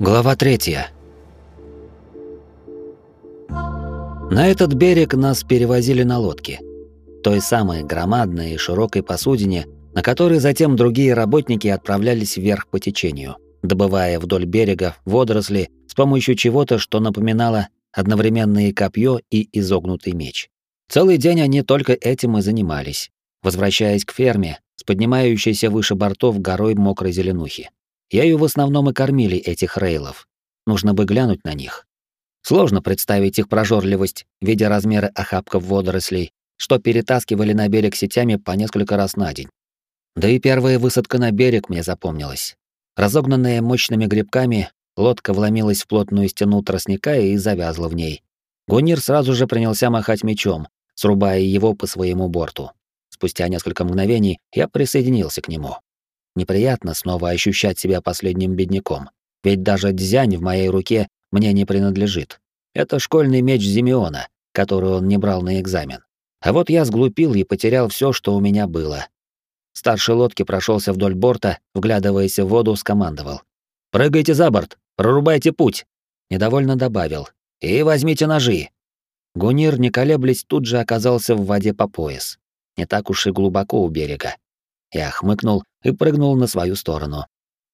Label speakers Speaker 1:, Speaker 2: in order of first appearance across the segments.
Speaker 1: Глава третья. На этот берег нас перевозили на лодке. Той самой громадной и широкой посудине, на которой затем другие работники отправлялись вверх по течению, добывая вдоль берега водоросли с помощью чего-то, что напоминало одновременно и копье, и изогнутый меч. Целый день они только этим и занимались, возвращаясь к ферме с поднимающейся выше бортов горой мокрой зеленухи. Ею в основном и кормили этих рейлов. Нужно бы глянуть на них. Сложно представить их прожорливость, видя размеры охапков водорослей, что перетаскивали на берег сетями по несколько раз на день. Да и первая высадка на берег мне запомнилась. Разогнанная мощными грибками, лодка вломилась в плотную стену тростника и завязла в ней. Гунир сразу же принялся махать мечом, срубая его по своему борту. Спустя несколько мгновений я присоединился к нему. Неприятно снова ощущать себя последним бедняком. Ведь даже дзянь в моей руке мне не принадлежит. Это школьный меч Зимеона, который он не брал на экзамен. А вот я сглупил и потерял все, что у меня было. Старший лодки прошелся вдоль борта, вглядываясь в воду, скомандовал. «Прыгайте за борт! Прорубайте путь!» Недовольно добавил. «И возьмите ножи!» Гунир, не колеблясь, тут же оказался в воде по пояс. Не так уж и глубоко у берега. Я хмыкнул и прыгнул на свою сторону.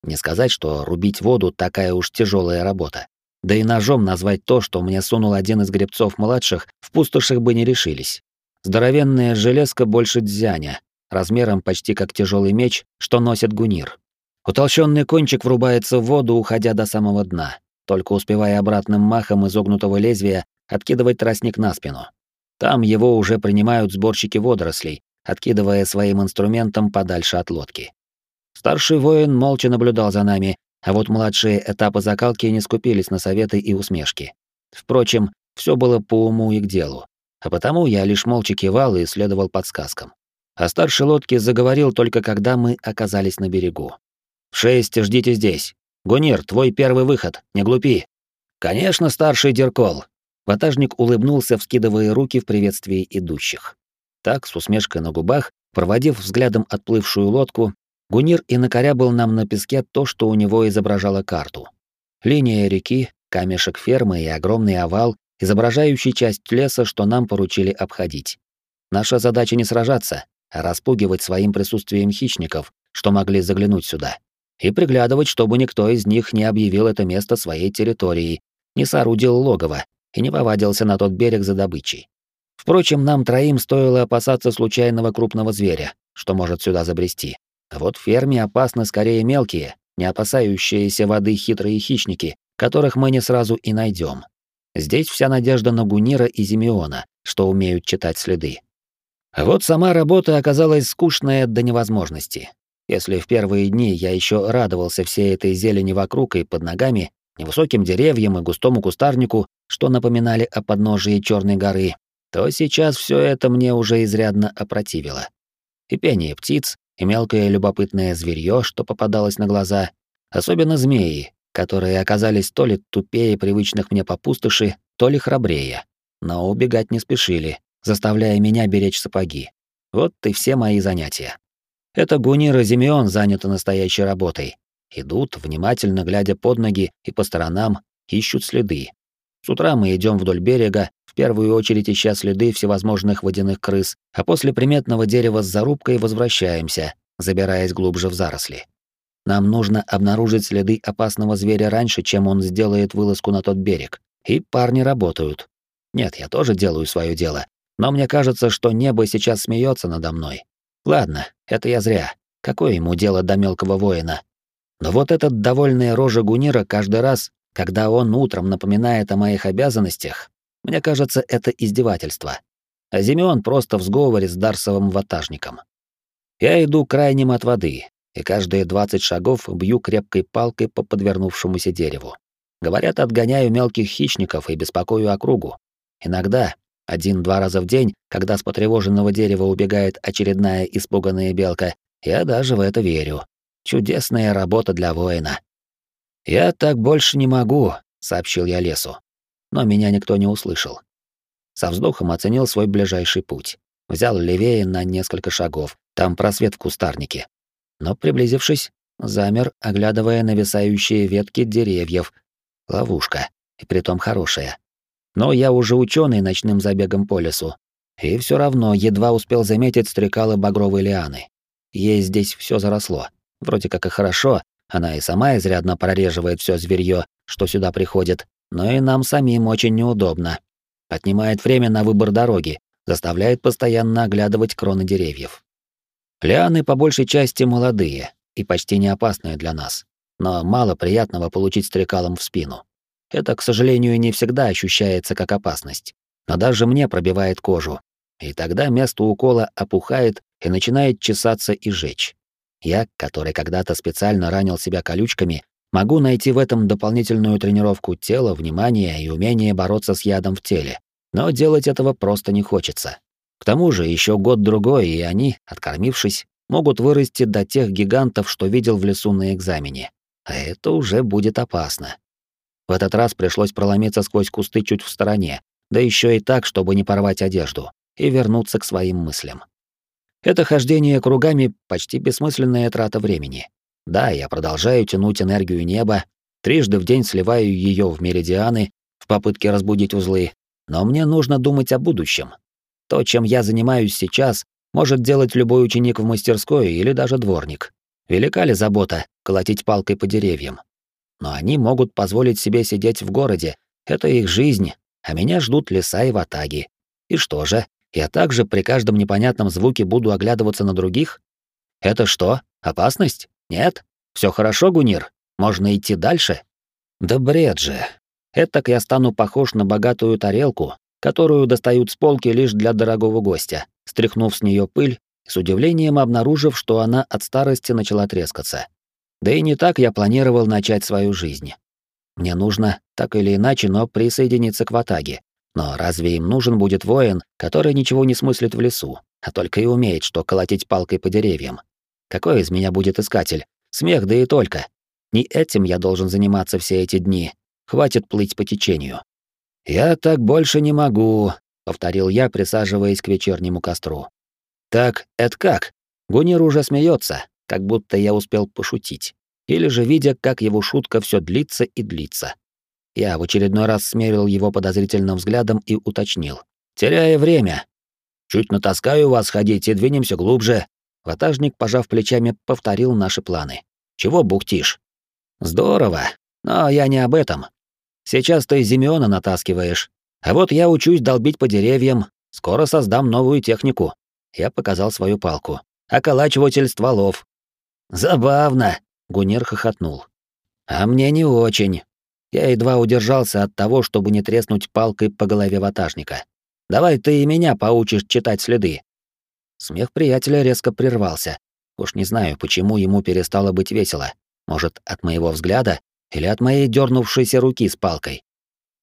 Speaker 1: Не сказать, что рубить воду такая уж тяжелая работа. Да и ножом назвать то, что мне сунул один из гребцов младших, в пустошах бы не решились. Здоровенная железка больше дзяня, размером почти как тяжелый меч, что носит гунир. Утолщенный кончик врубается в воду, уходя до самого дна, только успевая обратным махом изогнутого лезвия откидывать тростник на спину. Там его уже принимают сборщики водорослей, откидывая своим инструментом подальше от лодки. Старший воин молча наблюдал за нами, а вот младшие этапы закалки не скупились на советы и усмешки. Впрочем, все было по уму и к делу, а потому я лишь молча кивал и следовал подсказкам. А старший лодки заговорил только когда мы оказались на берегу. «В шесть ждите здесь. Гунир, твой первый выход, не глупи». «Конечно, старший Деркол». Ватажник улыбнулся, вскидывая руки в приветствии идущих. Так, с усмешкой на губах, проводив взглядом отплывшую лодку, Гунир и накорябал нам на песке то, что у него изображало карту. Линия реки, камешек фермы и огромный овал, изображающий часть леса, что нам поручили обходить. Наша задача не сражаться, а распугивать своим присутствием хищников, что могли заглянуть сюда, и приглядывать, чтобы никто из них не объявил это место своей территорией, не соорудил логово и не повадился на тот берег за добычей. Впрочем, нам троим стоило опасаться случайного крупного зверя, что может сюда забрести. А вот в ферме опасны скорее мелкие, не опасающиеся воды хитрые хищники, которых мы не сразу и найдем. Здесь вся надежда на Гунира и Зимеона, что умеют читать следы. А вот сама работа оказалась скучная до невозможности. Если в первые дни я еще радовался всей этой зелени вокруг и под ногами, невысоким деревьям и густому кустарнику, что напоминали о подножии Черной горы, то сейчас все это мне уже изрядно опротивило. И пение птиц, и мелкое любопытное зверье, что попадалось на глаза, особенно змеи, которые оказались то ли тупее привычных мне по пустоши, то ли храбрее, но убегать не спешили, заставляя меня беречь сапоги. Вот и все мои занятия. Это Гунир и Зимеон заняты настоящей работой. Идут, внимательно глядя под ноги и по сторонам, ищут следы. С утра мы идем вдоль берега, первую очередь ища следы всевозможных водяных крыс, а после приметного дерева с зарубкой возвращаемся, забираясь глубже в заросли. Нам нужно обнаружить следы опасного зверя раньше, чем он сделает вылазку на тот берег. И парни работают. Нет, я тоже делаю свое дело, но мне кажется, что небо сейчас смеется надо мной. Ладно, это я зря. Какое ему дело до мелкого воина? Но вот этот довольный рожа Гунира каждый раз, когда он утром напоминает о моих обязанностях, мне кажется, это издевательство. А Зимеон просто в сговоре с Дарсовым ватажником. Я иду крайним от воды, и каждые 20 шагов бью крепкой палкой по подвернувшемуся дереву. Говорят, отгоняю мелких хищников и беспокою округу. Иногда, один-два раза в день, когда с потревоженного дерева убегает очередная испуганная белка, я даже в это верю. Чудесная работа для воина. «Я так больше не могу», — сообщил я лесу но меня никто не услышал. Со вздохом оценил свой ближайший путь. Взял левее на несколько шагов, там просвет в кустарнике. Но приблизившись, Замер, оглядывая нависающие ветки деревьев. Ловушка, и притом хорошая. Но я уже ученый ночным забегом по лесу. И все равно едва успел заметить стрекалы багровой лианы. Ей здесь все заросло. Вроде как и хорошо, она и сама изрядно прореживает все зверье, что сюда приходит, но и нам самим очень неудобно. Отнимает время на выбор дороги, заставляет постоянно оглядывать кроны деревьев. Лианы по большей части молодые и почти не опасные для нас, но мало приятного получить стрекалом в спину. Это, к сожалению, не всегда ощущается как опасность, но даже мне пробивает кожу, и тогда место укола опухает и начинает чесаться и жечь. Я, который когда-то специально ранил себя колючками, могу найти в этом дополнительную тренировку тела, внимания и умение бороться с ядом в теле. Но делать этого просто не хочется. К тому же еще год-другой, и они, откормившись, могут вырасти до тех гигантов, что видел в лесу на экзамене. А это уже будет опасно. В этот раз пришлось проломиться сквозь кусты чуть в стороне, да еще и так, чтобы не порвать одежду, и вернуться к своим мыслям. Это хождение кругами — почти бессмысленная трата времени. Да, я продолжаю тянуть энергию неба, трижды в день сливаю ее в меридианы в попытке разбудить узлы, но мне нужно думать о будущем. То, чем я занимаюсь сейчас, может делать любой ученик в мастерской или даже дворник. Велика ли забота колотить палкой по деревьям? Но они могут позволить себе сидеть в городе, это их жизнь, а меня ждут леса и ватаги. И что же, я также при каждом непонятном звуке буду оглядываться на других? Это что, опасность? Нет? Все хорошо, Гунир? Можно идти дальше? Да бред же. Этак я стану похож на богатую тарелку, которую достают с полки лишь для дорогого гостя, стряхнув с нее пыль с удивлением обнаружив, что она от старости начала трескаться. Да и не так я планировал начать свою жизнь. Мне нужно, так или иначе, но присоединиться к Ватаге, но разве им нужен будет воин, который ничего не смыслит в лесу, а только и умеет, что колотить палкой по деревьям? Какой из меня будет искатель? Смех, да и только. Не этим я должен заниматься все эти дни. Хватит плыть по течению. Я так больше не могу, повторил я, присаживаясь к вечернему костру. Так, это как? Гунир уже смеется, как будто я успел пошутить. Или же видя, как его шутка все длится и длится. Я в очередной раз смерил его подозрительным взглядом и уточнил. «Теряя время. Чуть натаскаю вас ходить и двинемся глубже». Ватажник, пожав плечами, повторил наши планы. «Чего бухтишь?» «Здорово, но я не об этом. Сейчас ты Зимеона натаскиваешь, а вот я учусь долбить по деревьям, скоро создам новую технику». Я показал свою палку. «Околачиватель стволов». «Забавно», — Гунер хохотнул. «А мне не очень. Я едва удержался от того, чтобы не треснуть палкой по голове ватажника. «Давай ты и меня поучишь читать следы». Смех приятеля резко прервался. Уж не знаю, почему ему перестало быть весело. Может, от моего взгляда или от моей дернувшейся руки с палкой.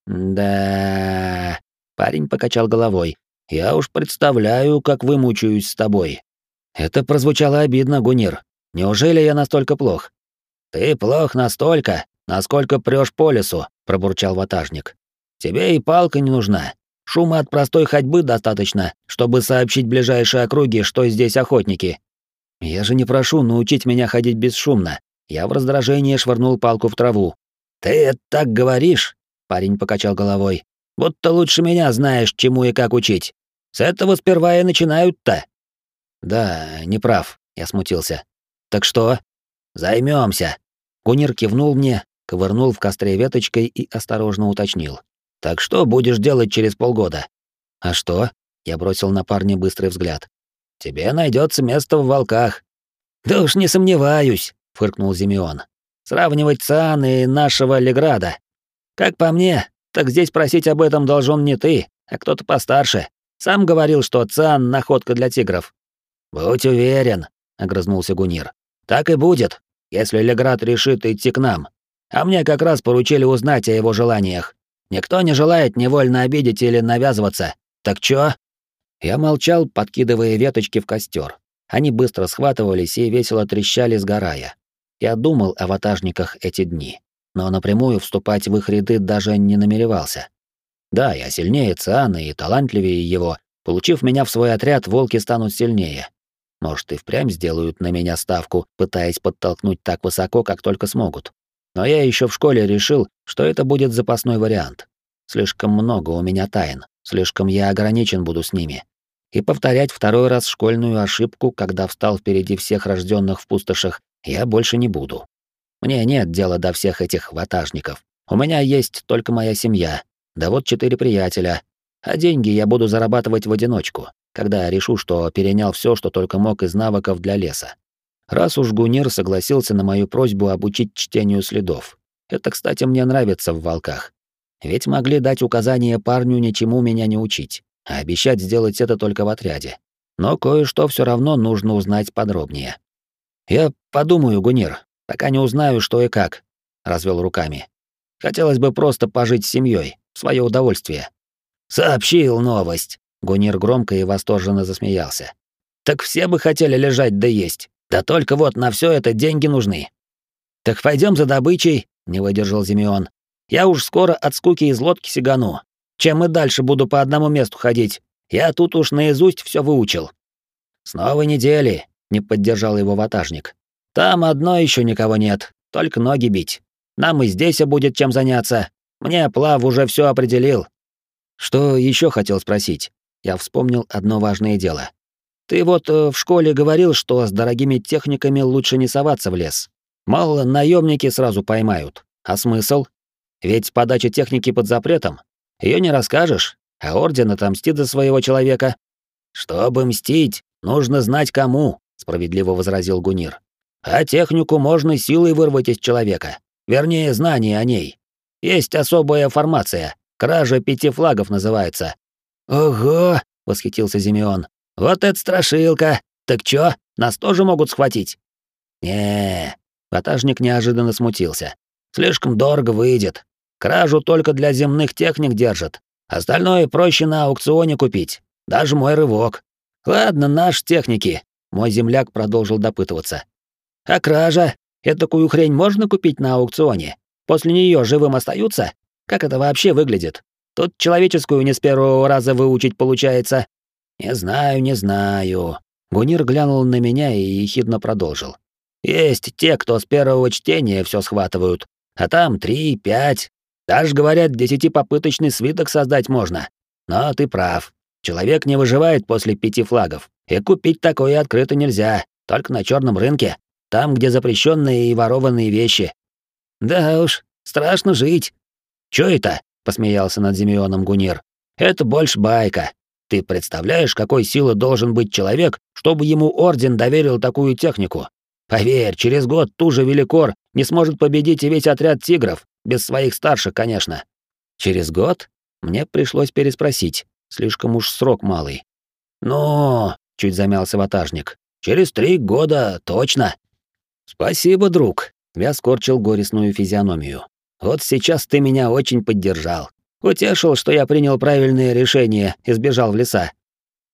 Speaker 1: «Да...» — парень покачал головой. «Я уж представляю, как вымучаюсь с тобой». Это прозвучало обидно, Гунир. Неужели я настолько плох? Ты плох настолько, насколько прешь по лесу», — пробурчал ватажник. «Тебе и палка не нужна. Шума от простой ходьбы достаточно, чтобы сообщить ближайшие округи, что здесь охотники. Я же не прошу научить меня ходить бесшумно. Я в раздражении швырнул палку в траву. Ты это так говоришь? Парень покачал головой. Будто лучше меня знаешь, чему и как учить. С этого сперва и начинают-то. Да, не прав, я смутился. Так что? Займемся. Гунир кивнул мне, ковырнул в костре веточкой и осторожно уточнил. «Так что будешь делать через полгода?» «А что?» — я бросил на парня быстрый взгляд. «Тебе найдется место в волках». «Да уж не сомневаюсь», — фыркнул Зимеон. «Сравнивать Циан и нашего Леграда. Как по мне, так здесь просить об этом должен не ты, а кто-то постарше. Сам говорил, что Циан — находка для тигров». «Будь уверен», — огрызнулся Гунир. «Так и будет, если Леград решит идти к нам. А мне как раз поручили узнать о его желаниях. Никто не желает невольно обидеть или навязываться. Так чё?» Я молчал, подкидывая веточки в костер. Они быстро схватывались и весело трещали, сгорая. Я думал о ватажниках эти дни, но напрямую вступать в их ряды даже не намеревался. Да, я сильнее Циана и талантливее его. Получив меня в свой отряд, волки станут сильнее. Может, и впрямь сделают на меня ставку, пытаясь подтолкнуть так высоко, как только смогут. Но я еще в школе решил, что это будет запасной вариант. Слишком много у меня тайн, слишком я ограничен буду с ними. И повторять второй раз школьную ошибку, когда встал впереди всех рожденных в пустошах, я больше не буду. Мне нет дела до всех этих ватажников. У меня есть только моя семья, да вот четыре приятеля, а деньги я буду зарабатывать в одиночку, когда решу, что перенял все, что только мог из навыков для леса. Раз уж Гунир согласился на мою просьбу обучить чтению следов. Это, кстати, мне нравится в волках. Ведь могли дать указание парню ничему меня не учить, а обещать сделать это только в отряде. Но кое-что все равно нужно узнать подробнее. Я подумаю, Гунир, пока не узнаю, что и как, развел руками. Хотелось бы просто пожить с семьей, в свое удовольствие. Сообщил новость. Гунир громко и восторженно засмеялся. Так все бы хотели лежать да есть. Да только вот на все это деньги нужны. Так пойдем за добычей, не выдержал Зимеон. Я уж скоро от скуки из лодки сигану. Чем и дальше буду по одному месту ходить. Я тут уж наизусть все выучил. С недели, не поддержал его ватажник. Там одно еще никого нет, только ноги бить. Нам и здесь будет чем заняться. Мне Плав уже все определил. Что еще хотел спросить? Я вспомнил одно важное дело. Ты вот э, в школе говорил, что с дорогими техниками лучше не соваться в лес. Мало наемники сразу поймают. А смысл? Ведь подача техники под запретом. Ее не расскажешь, а орден отомстит за своего человека. Чтобы мстить, нужно знать кому, справедливо возразил Гунир. А технику можно силой вырвать из человека. Вернее, знание о ней. Есть особая формация. Кража пяти флагов называется. Ого, восхитился Зимеон. Вот это страшилка! Так чё, нас тоже могут схватить? не Ватажник неожиданно смутился. Слишком дорого выйдет. Кражу только для земных техник держат. Остальное проще на аукционе купить. Даже мой рывок. Ладно, наш техники. Мой земляк продолжил допытываться. А кража? Этакую хрень можно купить на аукционе? После нее живым остаются? Как это вообще выглядит? Тут человеческую не с первого раза выучить получается. «Не знаю, не знаю». Гунир глянул на меня и ехидно продолжил. «Есть те, кто с первого чтения все схватывают, а там три, пять. Даже, говорят, десятипопыточный свиток создать можно. Но ты прав. Человек не выживает после пяти флагов, и купить такое открыто нельзя, только на черном рынке, там, где запрещенные и ворованные вещи. Да уж, страшно жить. Чё это? посмеялся над Зимеоном Гунир. Это больше байка. Ты представляешь, какой силы должен быть человек, чтобы ему орден доверил такую технику? Поверь, через год ту же Великор не сможет победить и весь отряд тигров, без своих старших, конечно. Через год? Мне пришлось переспросить, слишком уж срок малый. Но, чуть замялся ватажник, через три года точно. Спасибо, друг. Я скорчил горестную физиономию. Вот сейчас ты меня очень поддержал. Утешил, что я принял правильное решение и сбежал в леса.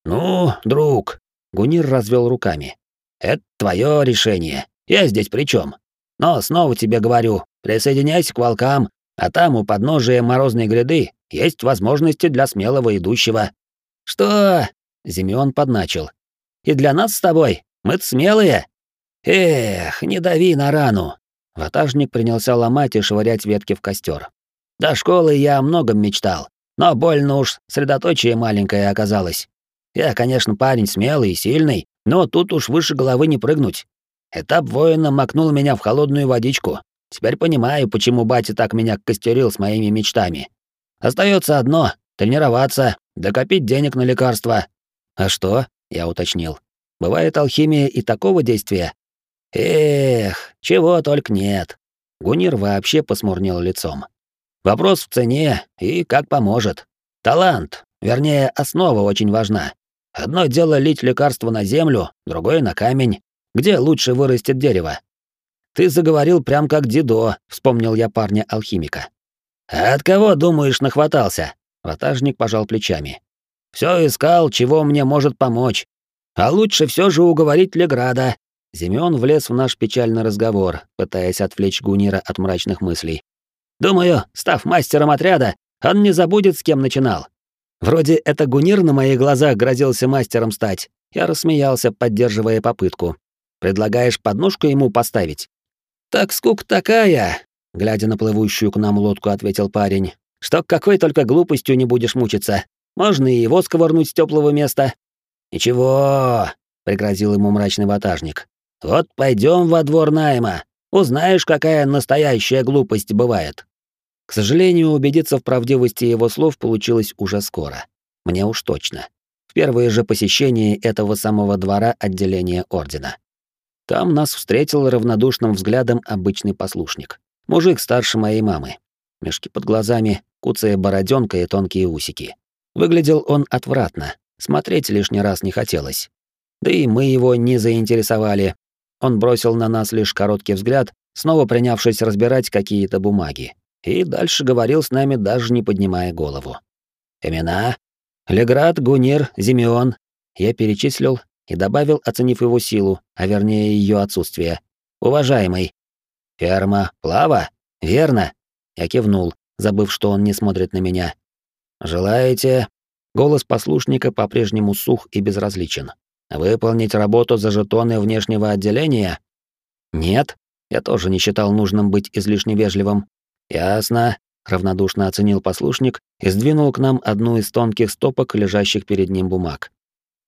Speaker 1: «Ну, друг», — Гунир развел руками, — «это твое решение. Я здесь при чем? Но снова тебе говорю, присоединяйся к волкам, а там у подножия морозной гряды есть возможности для смелого идущего». «Что?» — Зимеон подначил. «И для нас с тобой? Мы-то смелые?» «Эх, не дави на рану!» Ватажник принялся ломать и швырять ветки в костер. До школы я о многом мечтал, но больно уж средоточие маленькое оказалось. Я, конечно, парень смелый и сильный, но тут уж выше головы не прыгнуть. Этап воина макнул меня в холодную водичку. Теперь понимаю, почему батя так меня костерил с моими мечтами. Остается одно — тренироваться, докопить денег на лекарства. А что? Я уточнил. Бывает алхимия и такого действия? Эх, чего только нет. Гунир вообще посмурнел лицом. Вопрос в цене и как поможет. Талант, вернее, основа очень важна. Одно дело лить лекарство на землю, другое на камень. Где лучше вырастет дерево? Ты заговорил прям как Дидо, вспомнил я парня-алхимика. А от кого, думаешь, нахватался? Ватажник пожал плечами. Все искал, чего мне может помочь. А лучше все же уговорить Леграда. Зимеон влез в наш печальный разговор, пытаясь отвлечь Гунира от мрачных мыслей. Думаю, став мастером отряда, он не забудет, с кем начинал. Вроде это Гунир на моих глазах грозился мастером стать, Я рассмеялся, поддерживая попытку. «Предлагаешь подножку ему поставить?» «Так скука такая!» — глядя на плывущую к нам лодку, ответил парень. «Что какой только глупостью не будешь мучиться. Можно и его сковырнуть с теплого места». «Ничего!» — пригрозил ему мрачный ватажник. «Вот пойдем во двор найма. Узнаешь, какая настоящая глупость бывает». К сожалению, убедиться в правдивости его слов получилось уже скоро. Мне уж точно. В первое же посещение этого самого двора отделения ордена. Там нас встретил равнодушным взглядом обычный послушник. Мужик старше моей мамы. Мешки под глазами, куцая бороденка и тонкие усики. Выглядел он отвратно, смотреть лишний раз не хотелось. Да и мы его не заинтересовали. Он бросил на нас лишь короткий взгляд, снова принявшись разбирать какие-то бумаги. И дальше говорил с нами, даже не поднимая голову. Имена? Леград, Гунир, Зимеон. Я перечислил и добавил, оценив его силу, а вернее ее отсутствие. Уважаемый. Ферма Плава? Верно. Я кивнул, забыв, что он не смотрит на меня. Желаете? Голос послушника по-прежнему сух и безразличен. Выполнить работу за жетоны внешнего отделения? Нет, я тоже не считал нужным быть излишне вежливым. Ясно, равнодушно оценил послушник и сдвинул к нам одну из тонких стопок, лежащих перед ним бумаг.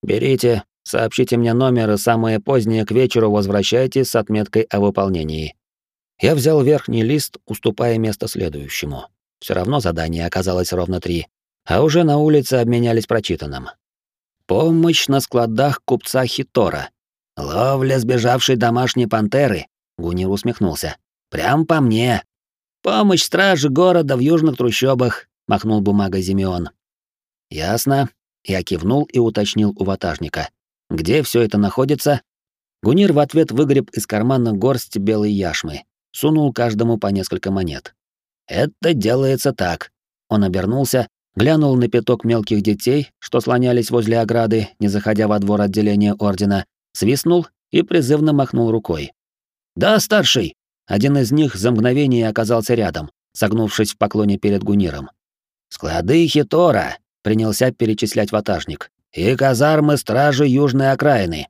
Speaker 1: Берите, сообщите мне номер и самое позднее к вечеру возвращайтесь с отметкой о выполнении. Я взял верхний лист, уступая место следующему. Все равно задание оказалось ровно три, а уже на улице обменялись прочитанным. Помощь на складах купца Хитора. Ловля сбежавшей домашней пантеры. Гунир усмехнулся. Прям по мне. Помощь страже города в южных трущобах, махнул бумагой Зимеон. Ясно. Я кивнул и уточнил у ватажника. Где все это находится? Гунир в ответ выгреб из кармана горсть белой яшмы, сунул каждому по несколько монет. Это делается так. Он обернулся, глянул на пяток мелких детей, что слонялись возле ограды, не заходя во двор отделения ордена, свистнул и призывно махнул рукой. «Да, старший!» Один из них за мгновение оказался рядом, согнувшись в поклоне перед Гуниром. «Склады Хитора!» — принялся перечислять ватажник. «И казармы стражи южной окраины!»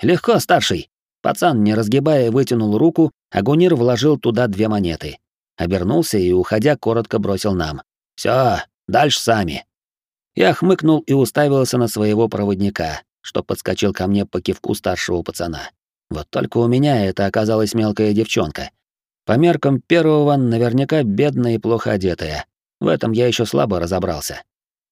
Speaker 1: «Легко, старший!» Пацан, не разгибая, вытянул руку, а Гунир вложил туда две монеты. Обернулся и, уходя, коротко бросил нам. «Всё, Дальше сами. Я хмыкнул и уставился на своего проводника, что подскочил ко мне по кивку старшего пацана. Вот только у меня это оказалась мелкая девчонка. По меркам первого наверняка бедная и плохо одетая. В этом я еще слабо разобрался.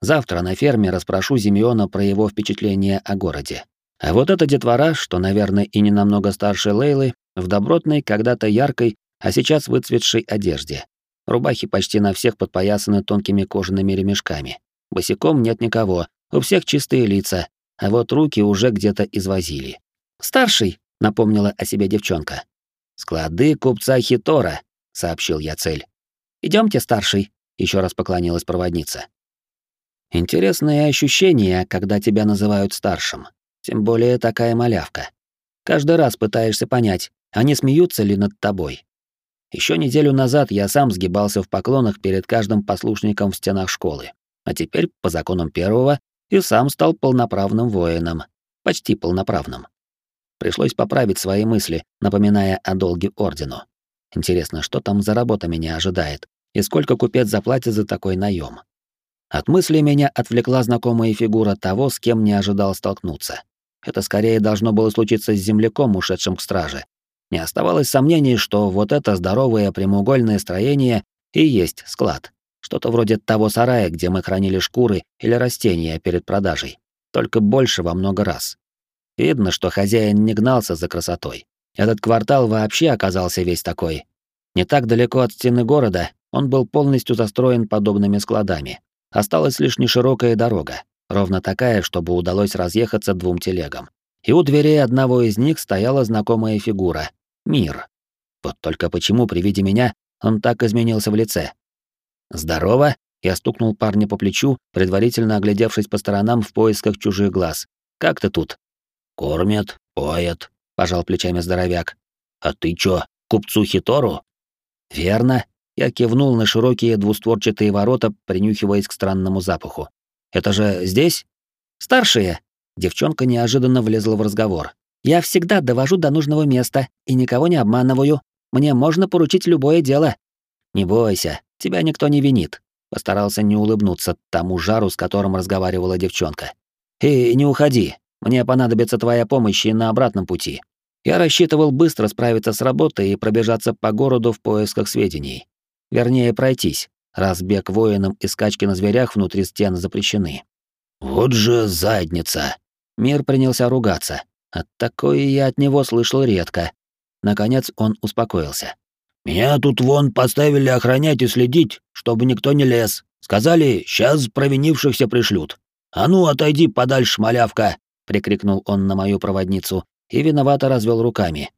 Speaker 1: Завтра на ферме расспрошу Зимеона про его впечатления о городе. А вот эта детвора, что, наверное, и не намного старше Лейлы, в добротной, когда-то яркой, а сейчас выцветшей одежде. Рубахи почти на всех подпоясаны тонкими кожаными ремешками. Босиком нет никого, у всех чистые лица, а вот руки уже где-то извозили. «Старший», — напомнила о себе девчонка. «Склады купца Хитора», — сообщил я цель. Идемте, старший», — еще раз поклонилась проводница. Интересное ощущение, когда тебя называют старшим. Тем более такая малявка. Каждый раз пытаешься понять, они смеются ли над тобой, еще неделю назад я сам сгибался в поклонах перед каждым послушником в стенах школы, а теперь, по законам первого, и сам стал полноправным воином. Почти полноправным. Пришлось поправить свои мысли, напоминая о долге ордену. Интересно, что там за работа меня ожидает, и сколько купец заплатит за такой наем. От мысли меня отвлекла знакомая фигура того, с кем не ожидал столкнуться. Это скорее должно было случиться с земляком, ушедшим к страже, не оставалось сомнений, что вот это здоровое прямоугольное строение и есть склад. Что-то вроде того сарая, где мы хранили шкуры или растения перед продажей. Только больше во много раз. Видно, что хозяин не гнался за красотой. Этот квартал вообще оказался весь такой. Не так далеко от стены города он был полностью застроен подобными складами. Осталась лишь неширокая дорога, ровно такая, чтобы удалось разъехаться двум телегам. И у дверей одного из них стояла знакомая фигура, мир. Вот только почему при виде меня он так изменился в лице? «Здорово!» — я стукнул парня по плечу, предварительно оглядевшись по сторонам в поисках чужих глаз. «Как ты тут?» «Кормят, поят», — пожал плечами здоровяк. «А ты чё, купцу Хитору?» «Верно», — я кивнул на широкие двустворчатые ворота, принюхиваясь к странному запаху. «Это же здесь?» «Старшие!» — Девчонка неожиданно влезла в разговор. «Я всегда довожу до нужного места и никого не обманываю. Мне можно поручить любое дело». «Не бойся, тебя никто не винит», — постарался не улыбнуться тому жару, с которым разговаривала девчонка. «И не уходи, мне понадобится твоя помощь и на обратном пути». Я рассчитывал быстро справиться с работой и пробежаться по городу в поисках сведений. Вернее, пройтись, раз бег воинам и скачки на зверях внутри стен запрещены.
Speaker 2: «Вот же задница!»
Speaker 1: Мир принялся ругаться. От такой я от него слышал редко. Наконец он успокоился.
Speaker 2: «Меня тут вон поставили охранять и следить, чтобы никто не лез. Сказали, сейчас провинившихся пришлют. А ну, отойди подальше, малявка!» — прикрикнул он на мою проводницу и виновато развел руками.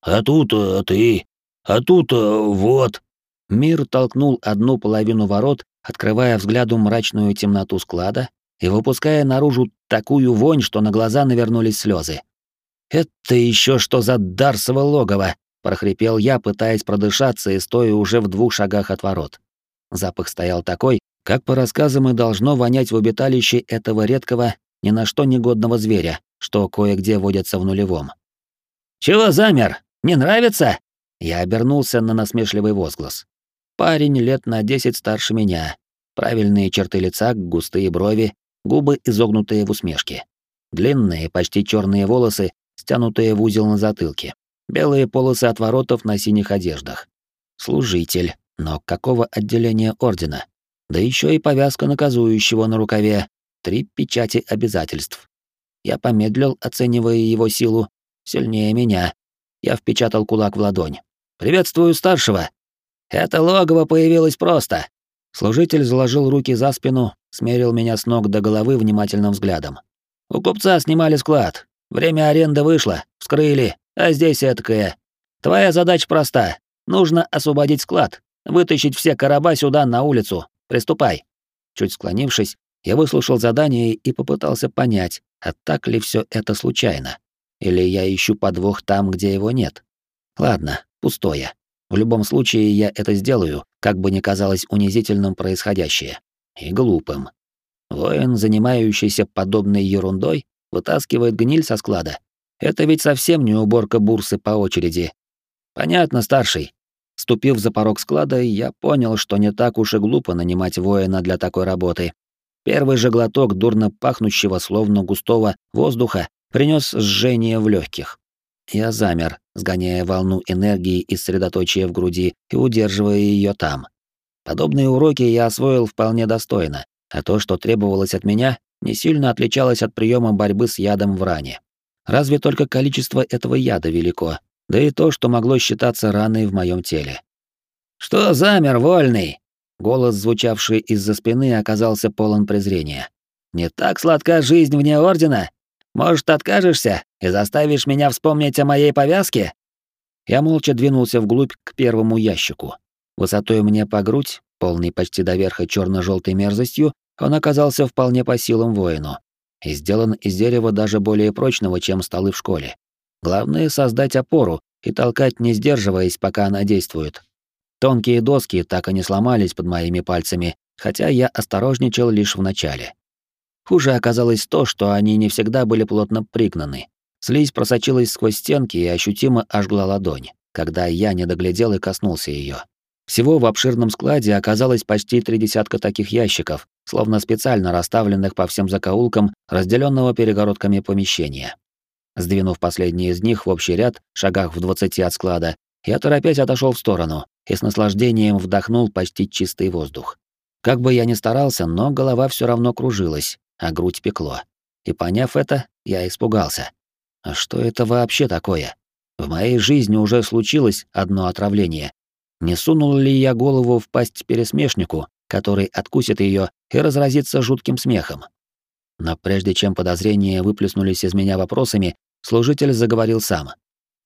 Speaker 2: «А тут а ты, а тут а, вот».
Speaker 1: Мир толкнул одну половину ворот, открывая взгляду мрачную темноту склада и выпуская наружу такую вонь, что на глаза навернулись слезы. «Это еще что за Дарсово логово?» — прохрипел я, пытаясь продышаться и стоя уже в двух шагах от ворот. Запах стоял такой, как по рассказам и должно вонять в обиталище этого редкого, ни на что негодного зверя, что кое-где водятся в нулевом. «Чего замер? Не нравится?» Я обернулся на насмешливый возглас. Парень лет на десять старше меня. Правильные черты лица, густые брови, губы изогнутые в усмешке. Длинные, почти черные волосы, стянутые в узел на затылке. Белые полосы отворотов на синих одеждах. Служитель, но какого отделения ордена? Да еще и повязка наказующего на рукаве. Три печати обязательств. Я помедлил, оценивая его силу. Сильнее меня. Я впечатал кулак в ладонь. «Приветствую старшего!» «Это логово появилось просто!» Служитель заложил руки за спину, смерил меня с ног до головы внимательным взглядом. «У купца снимали склад. Время аренды вышло, вскрыли, а здесь эткое. Твоя задача проста. Нужно освободить склад, вытащить все короба сюда на улицу. Приступай». Чуть склонившись, я выслушал задание и попытался понять, а так ли все это случайно? Или я ищу подвох там, где его нет? Ладно, пустое. В любом случае я это сделаю, как бы ни казалось унизительным происходящее. И глупым. Воин, занимающийся подобной ерундой, вытаскивает гниль со склада. Это ведь совсем не уборка бурсы по очереди. Понятно, старший. Ступив за порог склада, я понял, что не так уж и глупо нанимать воина для такой работы. Первый же глоток дурно пахнущего, словно густого, воздуха принес жжение в легких. Я замер, сгоняя волну энергии из средоточия в груди и удерживая ее там. Подобные уроки я освоил вполне достойно, а то, что требовалось от меня, не сильно отличалось от приема борьбы с ядом в ране. Разве только количество этого яда велико, да и то, что могло считаться раной в моем теле. «Что замер, вольный?» Голос, звучавший из-за спины, оказался полон презрения. «Не так сладка жизнь вне Ордена? Может, откажешься и заставишь меня вспомнить о моей повязке?» Я молча двинулся вглубь к первому ящику. Высотой мне по грудь, полный почти до верха черно желтой мерзостью, он оказался вполне по силам воину. И сделан из дерева даже более прочного, чем столы в школе. Главное — создать опору и толкать, не сдерживаясь, пока она действует. Тонкие доски так и не сломались под моими пальцами, хотя я осторожничал лишь в начале. Хуже оказалось то, что они не всегда были плотно пригнаны. Слизь просочилась сквозь стенки и ощутимо ожгла ладонь, когда я не доглядел и коснулся ее. Всего в обширном складе оказалось почти три десятка таких ящиков, словно специально расставленных по всем закоулкам разделенного перегородками помещения. Сдвинув последний из них в общий ряд, шагах в двадцати от склада, я торопясь отошел в сторону и с наслаждением вдохнул почти чистый воздух. Как бы я ни старался, но голова все равно кружилась, а грудь пекло. И поняв это, я испугался. А что это вообще такое? В моей жизни уже случилось одно отравление. Не сунул ли я голову в пасть пересмешнику, который откусит ее и разразится жутким смехом? Но прежде чем подозрения выплеснулись из меня вопросами, служитель заговорил сам.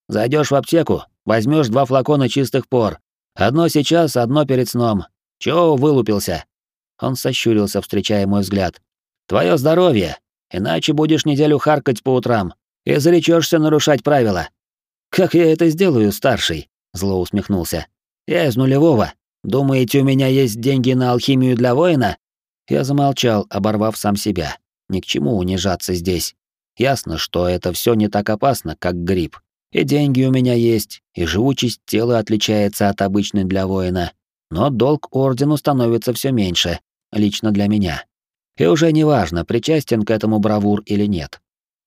Speaker 1: Зайдешь в аптеку, возьмешь два флакона чистых пор. Одно сейчас, одно перед сном. Чего вылупился?» Он сощурился, встречая мой взгляд. «Твое здоровье, иначе будешь неделю харкать по утрам и заречешься нарушать правила». «Как я это сделаю, старший?» — зло усмехнулся. «Я из нулевого. Думаете, у меня есть деньги на алхимию для воина?» Я замолчал, оборвав сам себя. Ни к чему унижаться здесь. Ясно, что это все не так опасно, как грипп. И деньги у меня есть, и живучесть тела отличается от обычной для воина. Но долг ордену становится все меньше, лично для меня. И уже не важно, причастен к этому бравур или нет.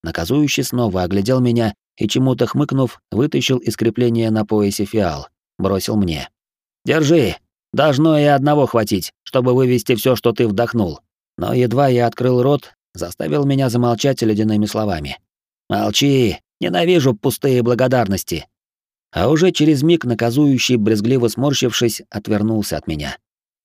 Speaker 1: Наказующий снова оглядел меня и, чему-то хмыкнув, вытащил из крепления на поясе фиал. Бросил мне. «Держи! Должно и одного хватить, чтобы вывести все, что ты вдохнул». Но едва я открыл рот, заставил меня замолчать ледяными словами. «Молчи! Ненавижу пустые благодарности!» А уже через миг наказующий, брезгливо сморщившись, отвернулся от меня.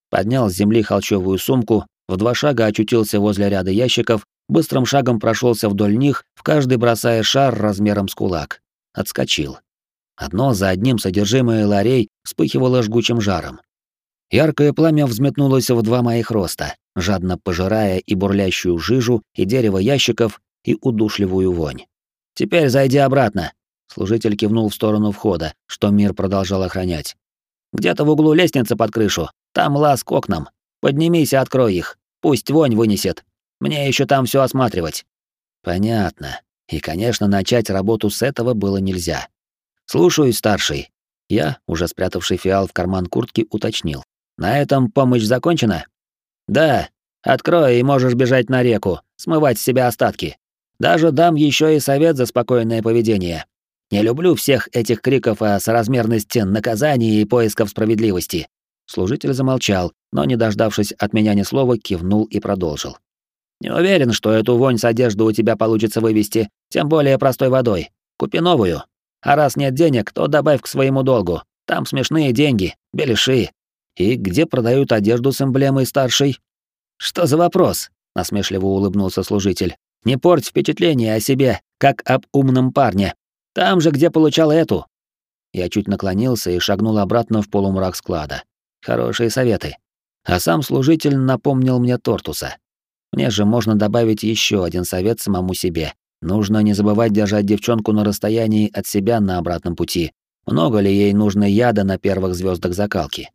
Speaker 1: Поднял с земли холчевую сумку, в два шага очутился возле ряда ящиков, быстрым шагом прошелся вдоль них, в каждый бросая шар размером с кулак. Отскочил. Одно за одним содержимое ларей вспыхивало жгучим жаром. Яркое пламя взметнулось в два моих роста, жадно пожирая и бурлящую жижу, и дерево ящиков, и удушливую вонь. «Теперь зайди обратно», — служитель кивнул в сторону входа, что мир продолжал охранять. «Где-то в углу лестницы под крышу, там лаз к окнам. Поднимись и открой их, пусть вонь вынесет. Мне еще там все осматривать». «Понятно. И, конечно, начать работу с этого было нельзя. Слушаюсь, старший». Я, уже спрятавший фиал в карман куртки, уточнил. «На этом помощь закончена?» Да, открой и можешь бежать на реку, смывать с себя остатки. Даже дам еще и совет за спокойное поведение. Не люблю всех этих криков о соразмерности наказаний и поисков справедливости. Служитель замолчал, но, не дождавшись от меня ни слова, кивнул и продолжил. «Не уверен, что эту вонь с одежды у тебя получится вывести, тем более простой водой. Купи новую. А раз нет денег, то добавь к своему долгу. Там смешные деньги, беляши, и где продают одежду с эмблемой старшей? Что за вопрос? насмешливо улыбнулся служитель. Не порть впечатление о себе, как об умном парне. Там же, где получал эту. Я чуть наклонился и шагнул обратно в полумрак склада. Хорошие советы. А сам служитель напомнил мне Тортуса. Мне же можно добавить еще один совет самому себе. Нужно не забывать держать девчонку на расстоянии от себя на обратном пути. Много ли ей нужно яда на первых звездах закалки?